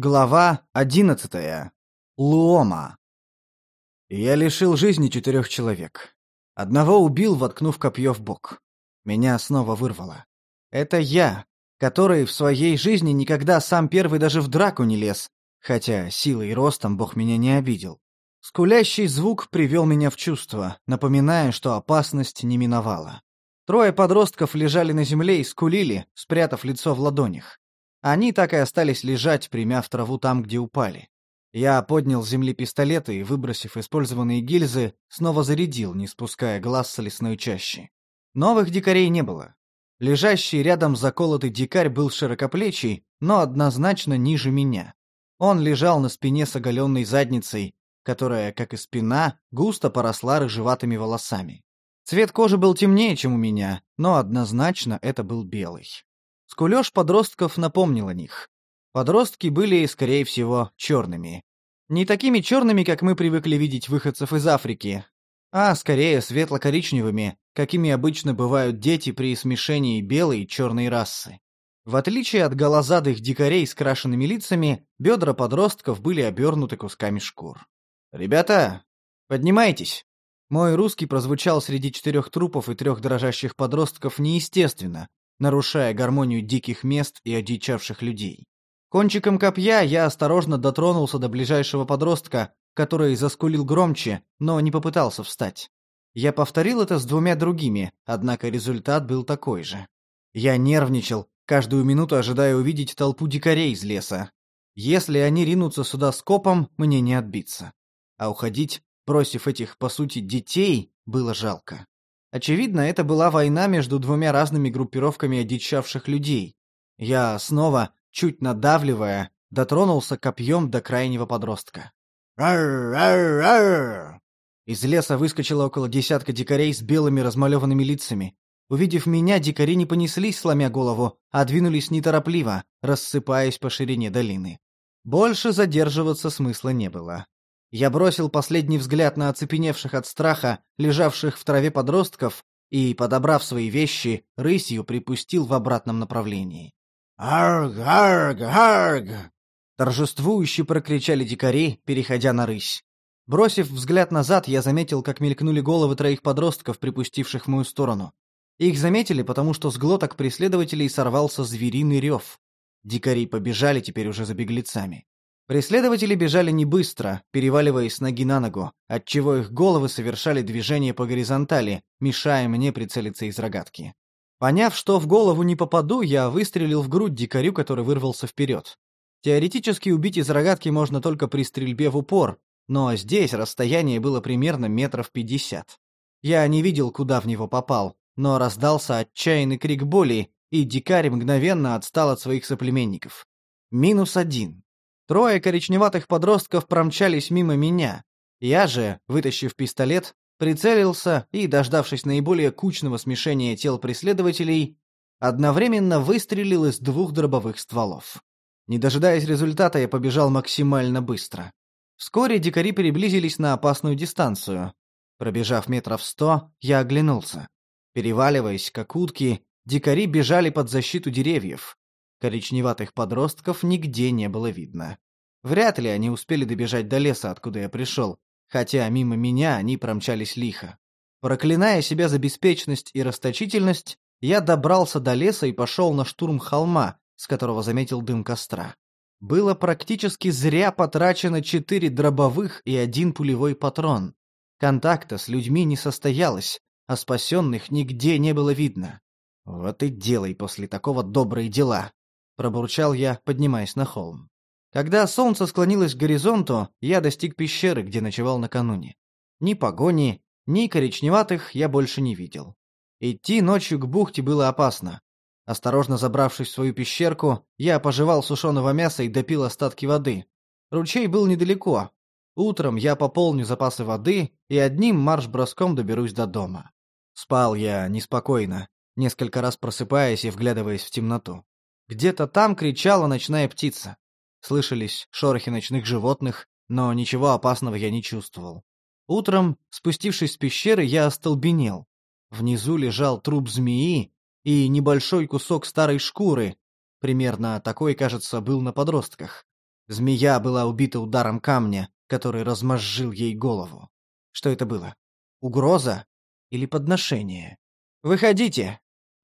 Глава одиннадцатая. Луома. Я лишил жизни четырех человек. Одного убил, воткнув копье в бок. Меня снова вырвало. Это я, который в своей жизни никогда сам первый даже в драку не лез, хотя силой и ростом бог меня не обидел. Скулящий звук привел меня в чувство, напоминая, что опасность не миновала. Трое подростков лежали на земле и скулили, спрятав лицо в ладонях. Они так и остались лежать, примяв траву там, где упали. Я поднял с земли пистолет и, выбросив использованные гильзы, снова зарядил, не спуская глаз с лесной чащи. Новых дикарей не было. Лежащий рядом заколотый дикарь был широкоплечий, но однозначно ниже меня. Он лежал на спине с оголенной задницей, которая, как и спина, густо поросла рыжеватыми волосами. Цвет кожи был темнее, чем у меня, но однозначно это был белый. Скулёж подростков напомнил о них. Подростки были, скорее всего, черными. Не такими черными, как мы привыкли видеть выходцев из Африки, а скорее светло-коричневыми, какими обычно бывают дети при смешении белой и черной расы. В отличие от голозадых дикарей с крашенными лицами, бедра подростков были обернуты кусками шкур. «Ребята, поднимайтесь!» Мой русский прозвучал среди четырех трупов и трех дрожащих подростков неестественно, нарушая гармонию диких мест и одичавших людей. Кончиком копья я осторожно дотронулся до ближайшего подростка, который заскулил громче, но не попытался встать. Я повторил это с двумя другими, однако результат был такой же. Я нервничал, каждую минуту ожидая увидеть толпу дикарей из леса. Если они ринутся сюда с копом, мне не отбиться. А уходить, бросив этих, по сути, детей, было жалко. Очевидно, это была война между двумя разными группировками одичавших людей. Я снова, чуть надавливая, дотронулся копьем до крайнего подростка. «Ар-ар-ар!» Из леса выскочило около десятка дикарей с белыми размалеванными лицами. Увидев меня, дикари не понеслись, сломя голову, а двинулись неторопливо, рассыпаясь по ширине долины. Больше задерживаться смысла не было. Я бросил последний взгляд на оцепеневших от страха, лежавших в траве подростков, и, подобрав свои вещи, рысью припустил в обратном направлении. «Арг, арг, арг!» Торжествующе прокричали дикари, переходя на рысь. Бросив взгляд назад, я заметил, как мелькнули головы троих подростков, припустивших в мою сторону. Их заметили, потому что с глоток преследователей сорвался звериный рев. Дикари побежали теперь уже за беглецами. Преследователи бежали не быстро, переваливаясь с ноги на ногу, отчего их головы совершали движение по горизонтали, мешая мне прицелиться из рогатки. Поняв, что в голову не попаду, я выстрелил в грудь дикарю, который вырвался вперед. Теоретически убить из рогатки можно только при стрельбе в упор, но здесь расстояние было примерно метров пятьдесят. Я не видел, куда в него попал, но раздался отчаянный крик боли, и дикарь мгновенно отстал от своих соплеменников. Минус один. Трое коричневатых подростков промчались мимо меня. Я же, вытащив пистолет, прицелился и, дождавшись наиболее кучного смешения тел преследователей, одновременно выстрелил из двух дробовых стволов. Не дожидаясь результата, я побежал максимально быстро. Вскоре дикари приблизились на опасную дистанцию. Пробежав метров сто, я оглянулся. Переваливаясь, как утки, дикари бежали под защиту деревьев. Коричневатых подростков нигде не было видно. Вряд ли они успели добежать до леса, откуда я пришел, хотя мимо меня они промчались лихо. Проклиная себя за беспечность и расточительность, я добрался до леса и пошел на штурм холма, с которого заметил дым костра. Было практически зря потрачено четыре дробовых и один пулевой патрон. Контакта с людьми не состоялось, а спасенных нигде не было видно. Вот и делай после такого добрые дела пробурчал я, поднимаясь на холм. Когда солнце склонилось к горизонту, я достиг пещеры, где ночевал накануне. Ни погони, ни коричневатых я больше не видел. Идти ночью к бухте было опасно. Осторожно забравшись в свою пещерку, я пожевал сушеного мяса и допил остатки воды. Ручей был недалеко. Утром я пополню запасы воды и одним марш-броском доберусь до дома. Спал я неспокойно, несколько раз просыпаясь и вглядываясь в темноту. Где-то там кричала ночная птица. Слышались шорохи ночных животных, но ничего опасного я не чувствовал. Утром, спустившись с пещеры, я остолбенел. Внизу лежал труп змеи и небольшой кусок старой шкуры, примерно такой, кажется, был на подростках. Змея была убита ударом камня, который размозжил ей голову. Что это было? Угроза или подношение? «Выходите!»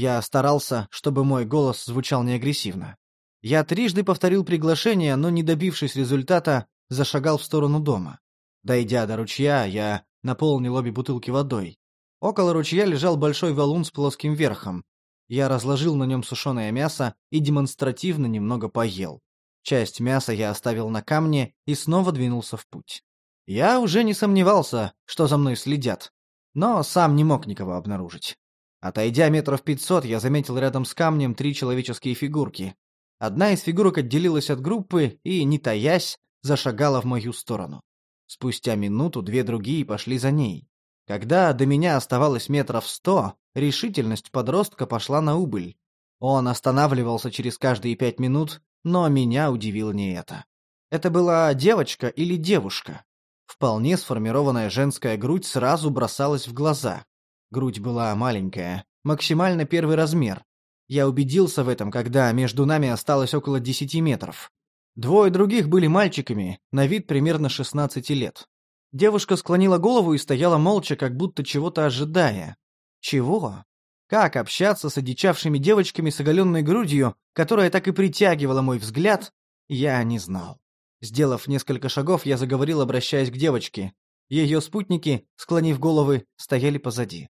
Я старался, чтобы мой голос звучал неагрессивно. Я трижды повторил приглашение, но, не добившись результата, зашагал в сторону дома. Дойдя до ручья, я наполнил обе бутылки водой. Около ручья лежал большой валун с плоским верхом. Я разложил на нем сушеное мясо и демонстративно немного поел. Часть мяса я оставил на камне и снова двинулся в путь. Я уже не сомневался, что за мной следят, но сам не мог никого обнаружить. Отойдя метров пятьсот, я заметил рядом с камнем три человеческие фигурки. Одна из фигурок отделилась от группы и, не таясь, зашагала в мою сторону. Спустя минуту две другие пошли за ней. Когда до меня оставалось метров сто, решительность подростка пошла на убыль. Он останавливался через каждые пять минут, но меня удивило не это. Это была девочка или девушка? Вполне сформированная женская грудь сразу бросалась в глаза. Грудь была маленькая, максимально первый размер, я убедился в этом, когда между нами осталось около десяти метров. Двое других были мальчиками, на вид примерно 16 лет. Девушка склонила голову и стояла молча, как будто чего-то ожидая. Чего? Как общаться с одичавшими девочками с оголенной грудью, которая так и притягивала мой взгляд, я не знал. Сделав несколько шагов, я заговорил, обращаясь к девочке. Ее спутники, склонив головы, стояли позади.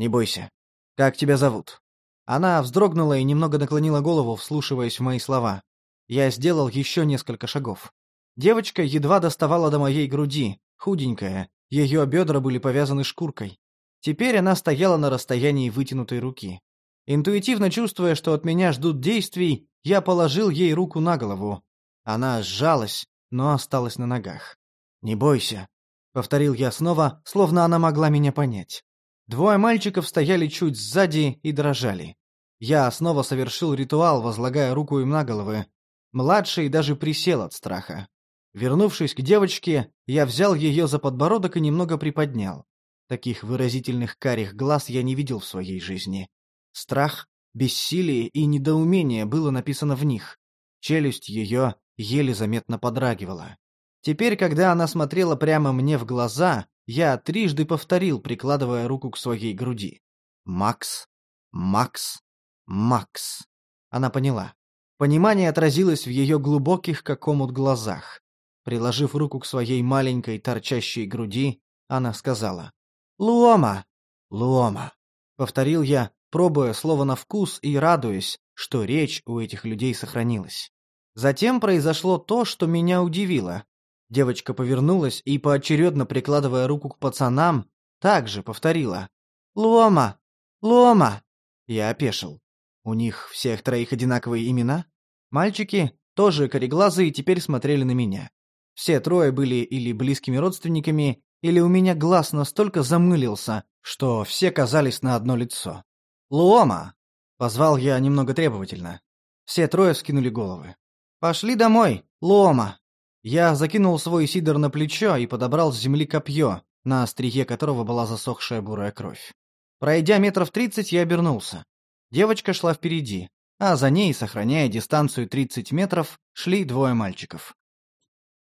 «Не бойся. Как тебя зовут?» Она вздрогнула и немного наклонила голову, вслушиваясь в мои слова. Я сделал еще несколько шагов. Девочка едва доставала до моей груди, худенькая, ее бедра были повязаны шкуркой. Теперь она стояла на расстоянии вытянутой руки. Интуитивно чувствуя, что от меня ждут действий, я положил ей руку на голову. Она сжалась, но осталась на ногах. «Не бойся», — повторил я снова, словно она могла меня понять. Двое мальчиков стояли чуть сзади и дрожали. Я снова совершил ритуал, возлагая руку им на головы. Младший даже присел от страха. Вернувшись к девочке, я взял ее за подбородок и немного приподнял. Таких выразительных карих глаз я не видел в своей жизни. Страх, бессилие и недоумение было написано в них. Челюсть ее еле заметно подрагивала. Теперь, когда она смотрела прямо мне в глаза, я трижды повторил, прикладывая руку к своей груди. «Макс! Макс! Макс. Она поняла. Понимание отразилось в ее глубоких, как омут, глазах. Приложив руку к своей маленькой, торчащей груди, она сказала. «Луома! Луома!» Повторил я, пробуя слово на вкус и радуясь, что речь у этих людей сохранилась. Затем произошло то, что меня удивило. Девочка повернулась и, поочередно прикладывая руку к пацанам, также повторила. «Луома! Луома!» Я опешил. У них всех троих одинаковые имена? Мальчики, тоже кореглазые, теперь смотрели на меня. Все трое были или близкими родственниками, или у меня глаз настолько замылился, что все казались на одно лицо. «Луома!» — позвал я немного требовательно. Все трое скинули головы. «Пошли домой, Луома!» Я закинул свой сидор на плечо и подобрал с земли копье, на острие которого была засохшая бурая кровь. Пройдя метров тридцать, я обернулся. Девочка шла впереди, а за ней, сохраняя дистанцию 30 метров, шли двое мальчиков.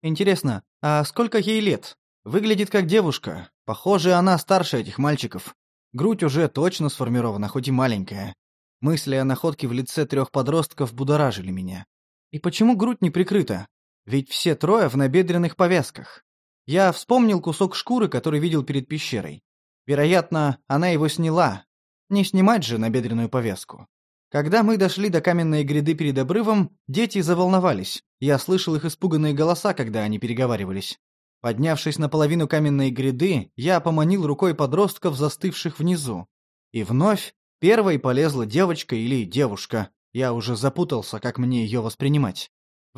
Интересно, а сколько ей лет? Выглядит как девушка. Похоже, она старше этих мальчиков. Грудь уже точно сформирована, хоть и маленькая. Мысли о находке в лице трех подростков будоражили меня. И почему грудь не прикрыта? Ведь все трое в набедренных повязках. Я вспомнил кусок шкуры, который видел перед пещерой. Вероятно, она его сняла, не снимать же набедренную повязку. Когда мы дошли до каменной гряды перед обрывом, дети заволновались. Я слышал их испуганные голоса, когда они переговаривались. Поднявшись на половину каменной гряды, я поманил рукой подростков, застывших внизу. И вновь первой полезла девочка или девушка. Я уже запутался, как мне ее воспринимать.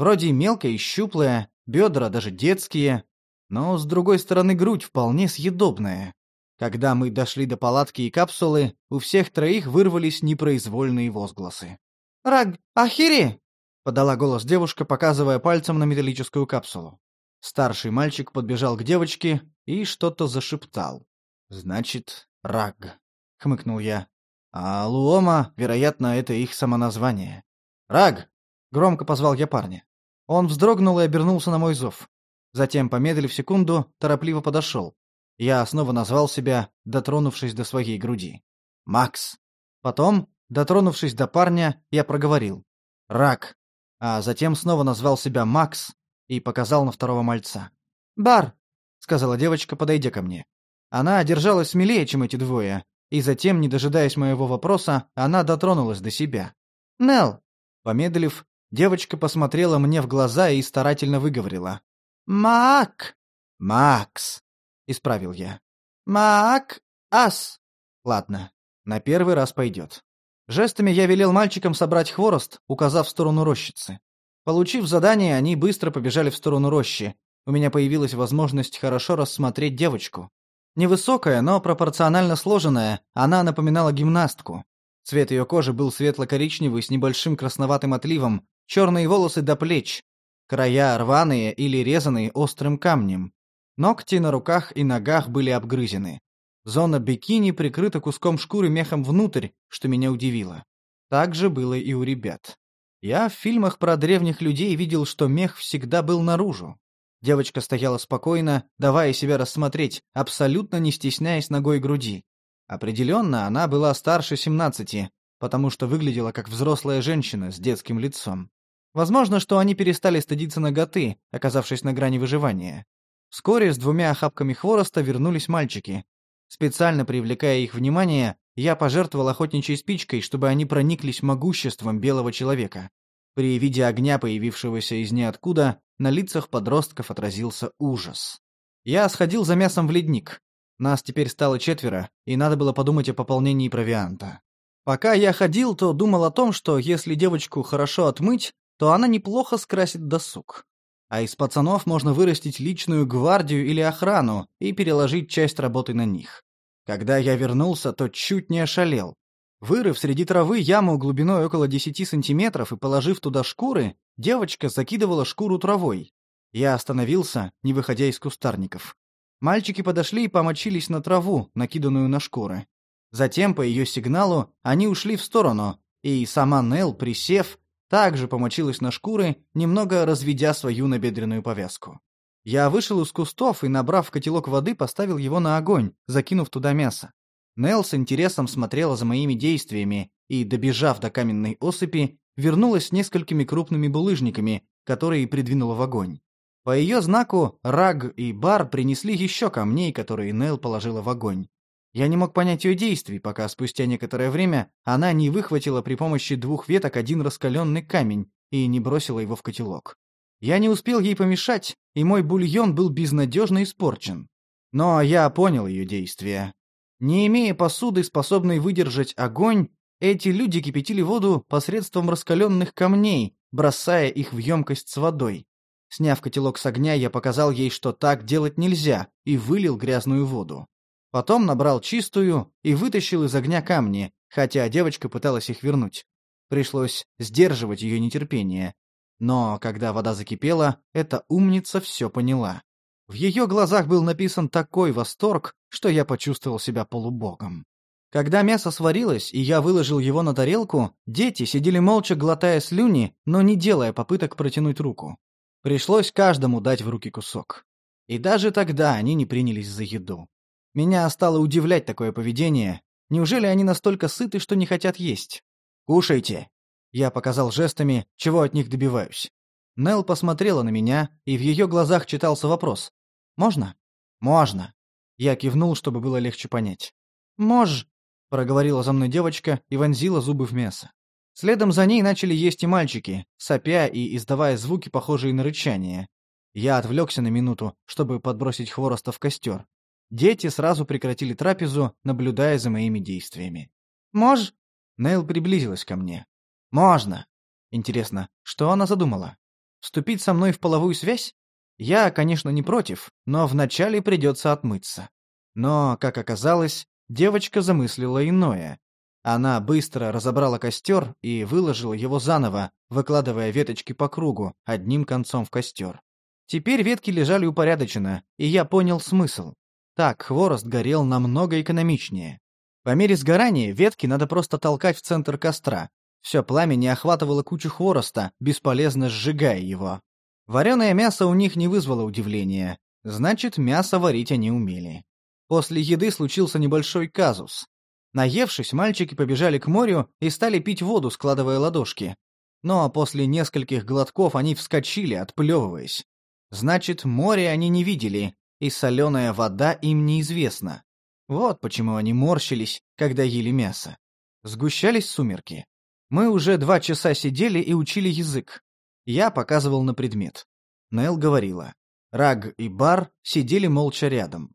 Вроде мелкая и щуплая, бедра даже детские, но, с другой стороны, грудь вполне съедобная. Когда мы дошли до палатки и капсулы, у всех троих вырвались непроизвольные возгласы. «Раг, ахири!» — подала голос девушка, показывая пальцем на металлическую капсулу. Старший мальчик подбежал к девочке и что-то зашептал. «Значит, Раг», — хмыкнул я. «А Луома, вероятно, это их самоназвание». «Раг!» — громко позвал я парня. Он вздрогнул и обернулся на мой зов. Затем, помедлив секунду, торопливо подошел. Я снова назвал себя, дотронувшись до своей груди. «Макс». Потом, дотронувшись до парня, я проговорил. «Рак». А затем снова назвал себя Макс и показал на второго мальца. «Бар», — сказала девочка, подойдя ко мне. Она держалась смелее, чем эти двое, и затем, не дожидаясь моего вопроса, она дотронулась до себя. «Нелл!» Помедлив, девочка посмотрела мне в глаза и старательно выговорила. «Мак!» «Макс!» — исправил я. «Мак! Ас!» «Ладно, на первый раз пойдет». Жестами я велел мальчикам собрать хворост, указав в сторону рощицы. Получив задание, они быстро побежали в сторону рощи. У меня появилась возможность хорошо рассмотреть девочку. Невысокая, но пропорционально сложенная, она напоминала гимнастку. Цвет ее кожи был светло-коричневый с небольшим красноватым отливом, черные волосы до плеч, края рваные или резанные острым камнем. Ногти на руках и ногах были обгрызены. Зона бикини прикрыта куском шкуры мехом внутрь, что меня удивило. Так же было и у ребят. Я в фильмах про древних людей видел, что мех всегда был наружу. Девочка стояла спокойно, давая себя рассмотреть, абсолютно не стесняясь ногой груди. Определенно, она была старше 17, потому что выглядела как взрослая женщина с детским лицом. Возможно, что они перестали стыдиться ноготы, оказавшись на грани выживания. Вскоре с двумя охапками хвороста вернулись мальчики. Специально привлекая их внимание, я пожертвовал охотничьей спичкой, чтобы они прониклись могуществом белого человека. При виде огня, появившегося из ниоткуда, на лицах подростков отразился ужас. Я сходил за мясом в ледник. Нас теперь стало четверо, и надо было подумать о пополнении провианта. Пока я ходил, то думал о том, что если девочку хорошо отмыть, то она неплохо скрасит досуг. А из пацанов можно вырастить личную гвардию или охрану и переложить часть работы на них. Когда я вернулся, то чуть не ошалел. Вырыв среди травы яму глубиной около 10 сантиметров и положив туда шкуры, девочка закидывала шкуру травой. Я остановился, не выходя из кустарников. Мальчики подошли и помочились на траву, накиданную на шкуры. Затем, по ее сигналу, они ушли в сторону, и сама Нел, присев, также помочилась на шкуры, немного разведя свою набедренную повязку. Я вышел из кустов и, набрав котелок воды, поставил его на огонь, закинув туда мясо. Нелл с интересом смотрела за моими действиями и, добежав до каменной осыпи, вернулась с несколькими крупными булыжниками, которые придвинула в огонь. По ее знаку Раг и Бар принесли еще камней, которые Нелл положила в огонь. Я не мог понять ее действий, пока спустя некоторое время она не выхватила при помощи двух веток один раскаленный камень и не бросила его в котелок. Я не успел ей помешать, и мой бульон был безнадежно испорчен. Но я понял ее действия. Не имея посуды, способной выдержать огонь, эти люди кипятили воду посредством раскаленных камней, бросая их в емкость с водой. Сняв котелок с огня, я показал ей, что так делать нельзя, и вылил грязную воду. Потом набрал чистую и вытащил из огня камни, хотя девочка пыталась их вернуть. Пришлось сдерживать ее нетерпение. Но когда вода закипела, эта умница все поняла. В ее глазах был написан такой восторг, что я почувствовал себя полубогом. Когда мясо сварилось, и я выложил его на тарелку, дети сидели молча, глотая слюни, но не делая попыток протянуть руку. Пришлось каждому дать в руки кусок. И даже тогда они не принялись за еду. Меня стало удивлять такое поведение. Неужели они настолько сыты, что не хотят есть? «Кушайте!» Я показал жестами, чего от них добиваюсь. Нел посмотрела на меня, и в ее глазах читался вопрос. Можно? Можно. Я кивнул, чтобы было легче понять. Мож, проговорила за мной девочка и вонзила зубы в мясо. Следом за ней начали есть и мальчики, сопя и издавая звуки, похожие на рычание. Я отвлекся на минуту, чтобы подбросить хвороста в костер. Дети сразу прекратили трапезу, наблюдая за моими действиями. «Мож?» Нейл приблизилась ко мне. «Можно!» Интересно, что она задумала? Вступить со мной в половую связь? Я, конечно, не против, но вначале придется отмыться. Но, как оказалось, девочка замыслила иное. Она быстро разобрала костер и выложила его заново, выкладывая веточки по кругу, одним концом в костер. Теперь ветки лежали упорядоченно, и я понял смысл. Так хворост горел намного экономичнее. По мере сгорания ветки надо просто толкать в центр костра. Все пламя не охватывало кучу хвороста, бесполезно сжигая его. Вареное мясо у них не вызвало удивления. Значит, мясо варить они умели. После еды случился небольшой казус. Наевшись, мальчики побежали к морю и стали пить воду, складывая ладошки. Но после нескольких глотков они вскочили, отплевываясь. Значит, море они не видели, и соленая вода им неизвестна. Вот почему они морщились, когда ели мясо. Сгущались сумерки. Мы уже два часа сидели и учили язык. Я показывал на предмет. Нел говорила. Раг и Бар сидели молча рядом.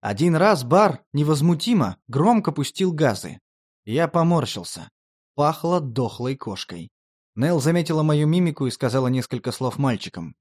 Один раз Бар невозмутимо громко пустил газы. Я поморщился. Пахло дохлой кошкой. Нел заметила мою мимику и сказала несколько слов мальчикам.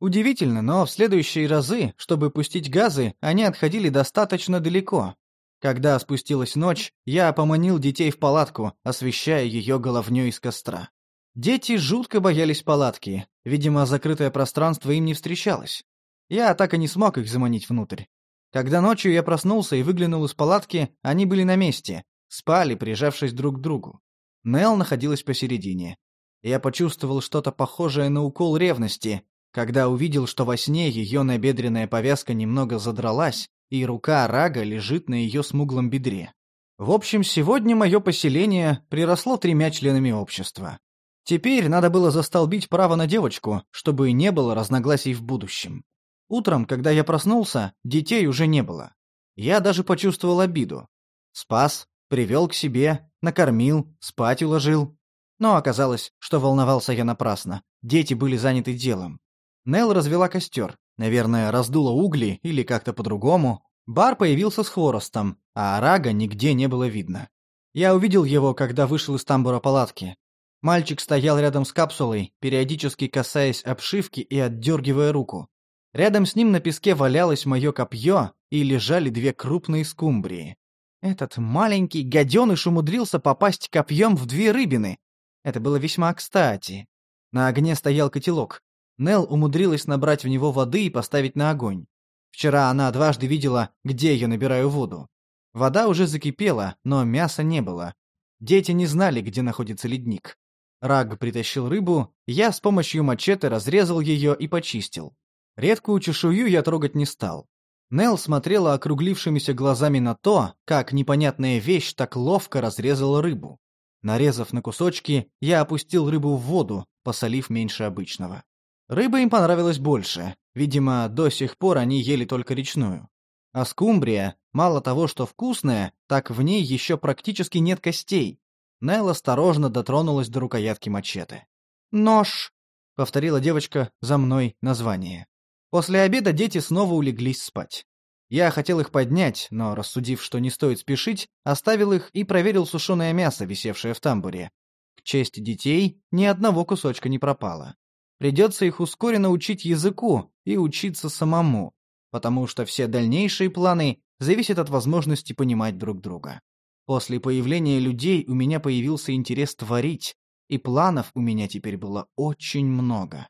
Удивительно, но в следующие разы, чтобы пустить газы, они отходили достаточно далеко. Когда спустилась ночь, я поманил детей в палатку, освещая ее головню из костра. Дети жутко боялись палатки. Видимо, закрытое пространство им не встречалось. Я так и не смог их заманить внутрь. Когда ночью я проснулся и выглянул из палатки, они были на месте, спали, прижавшись друг к другу. Нел находилась посередине. Я почувствовал что-то похожее на укол ревности, когда увидел, что во сне ее набедренная повязка немного задралась, и рука Рага лежит на ее смуглом бедре. В общем, сегодня мое поселение приросло тремя членами общества. Теперь надо было застолбить право на девочку, чтобы не было разногласий в будущем. Утром, когда я проснулся, детей уже не было. Я даже почувствовал обиду. Спас, привел к себе, накормил, спать уложил. Но оказалось, что волновался я напрасно. Дети были заняты делом. Нел развела костер. Наверное, раздула угли или как-то по-другому. Бар появился с хворостом, а Арага нигде не было видно. Я увидел его, когда вышел из тамбура палатки. Мальчик стоял рядом с капсулой, периодически касаясь обшивки и отдергивая руку. Рядом с ним на песке валялось мое копье и лежали две крупные скумбрии. Этот маленький гаденыш умудрился попасть копьем в две рыбины. Это было весьма кстати. На огне стоял котелок. Нел умудрилась набрать в него воды и поставить на огонь. Вчера она дважды видела, где я набираю воду. Вода уже закипела, но мяса не было. Дети не знали, где находится ледник. Раг притащил рыбу, я с помощью мачете разрезал ее и почистил. Редкую чешую я трогать не стал. Нел смотрела округлившимися глазами на то, как непонятная вещь так ловко разрезала рыбу. Нарезав на кусочки, я опустил рыбу в воду, посолив меньше обычного. Рыба им понравилась больше. Видимо, до сих пор они ели только речную. А скумбрия, мало того, что вкусная, так в ней еще практически нет костей, Нелл осторожно дотронулась до рукоятки мачете. «Нож!» — повторила девочка за мной название. После обеда дети снова улеглись спать. Я хотел их поднять, но, рассудив, что не стоит спешить, оставил их и проверил сушеное мясо, висевшее в тамбуре. К чести детей, ни одного кусочка не пропало. Придется их ускоренно учить языку и учиться самому, потому что все дальнейшие планы зависят от возможности понимать друг друга. После появления людей у меня появился интерес творить, и планов у меня теперь было очень много.